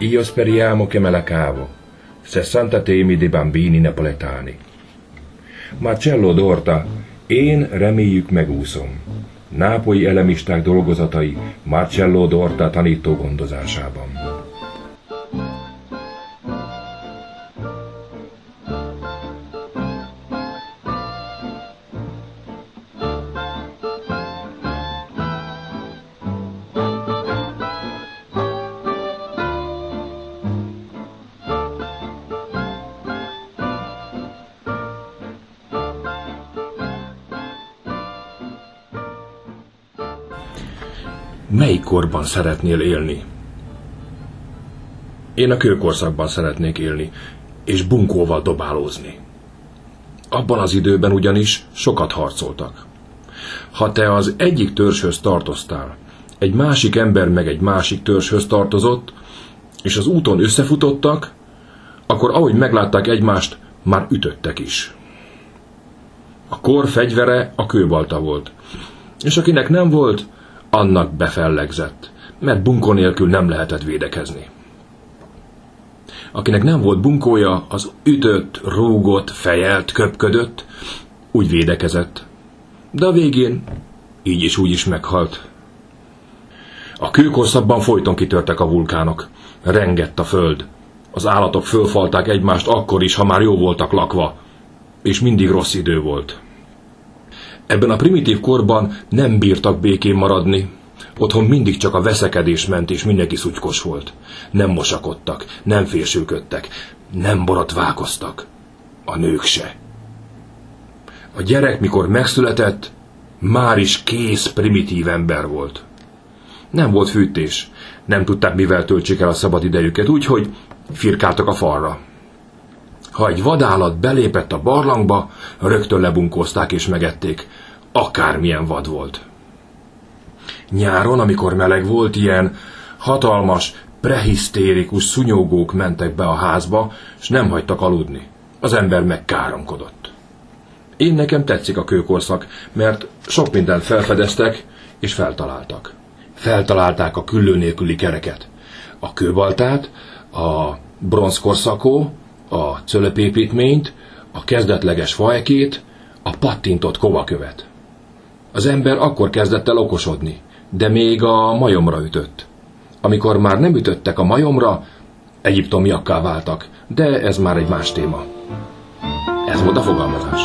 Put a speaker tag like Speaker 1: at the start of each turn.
Speaker 1: Io speriamo che me la cavo. 60 temi di bambini napoletani. Marcello Dorta, én reméljük megúszom. Nápolyi elemisták dolgozatai Marcello Dorta tanító gondozásában.
Speaker 2: Melyik korban szeretnél élni? Én a kőkorszakban szeretnék élni, és bunkóval dobálózni. Abban az időben ugyanis sokat harcoltak. Ha te az egyik törzshöz tartoztál, egy másik ember meg egy másik törzshöz tartozott, és az úton összefutottak, akkor ahogy meglátták egymást, már ütöttek is. A kor fegyvere a kőbalta volt, és akinek nem volt, annak befellegzett, mert bunkó nélkül nem lehetett védekezni. Akinek nem volt bunkója, az ütött, rúgott, fejelt, köpködött, úgy védekezett. De a végén így is úgy is meghalt. A kőkorszakban folyton kitörtek a vulkánok. Rengett a föld. Az állatok fölfalták egymást akkor is, ha már jó voltak lakva. És mindig rossz idő volt. Ebben a primitív korban nem bírtak békén maradni. Otthon mindig csak a veszekedés ment, és mindenki szutykos volt. Nem mosakodtak, nem fésülködtek, nem borotválkoztak. A nők se. A gyerek, mikor megszületett, már is kész primitív ember volt. Nem volt fűtés, nem tudták mivel töltsék el a szabad idejüket, úgyhogy firkáltak a falra. Ha egy vadállat belépett a barlangba, rögtön lebunkózták és megették. Akármilyen vad volt. Nyáron, amikor meleg volt, ilyen hatalmas, prehisztérikus szunyógók mentek be a házba, és nem hagytak aludni. Az ember megkáromkodott. Én nekem tetszik a kőkorszak, mert sok mindent felfedeztek és feltaláltak. Feltalálták a küllő nélküli kereket, a kőbaltát, a bronzkorszakó, a cölöpépítményt, a kezdetleges faekét, a pattintott kovakövet. Az ember akkor kezdett el okosodni, de még a majomra ütött. Amikor már nem ütöttek a majomra, egyiptomiakká váltak, de ez már egy más téma. Ez volt a fogalmazás.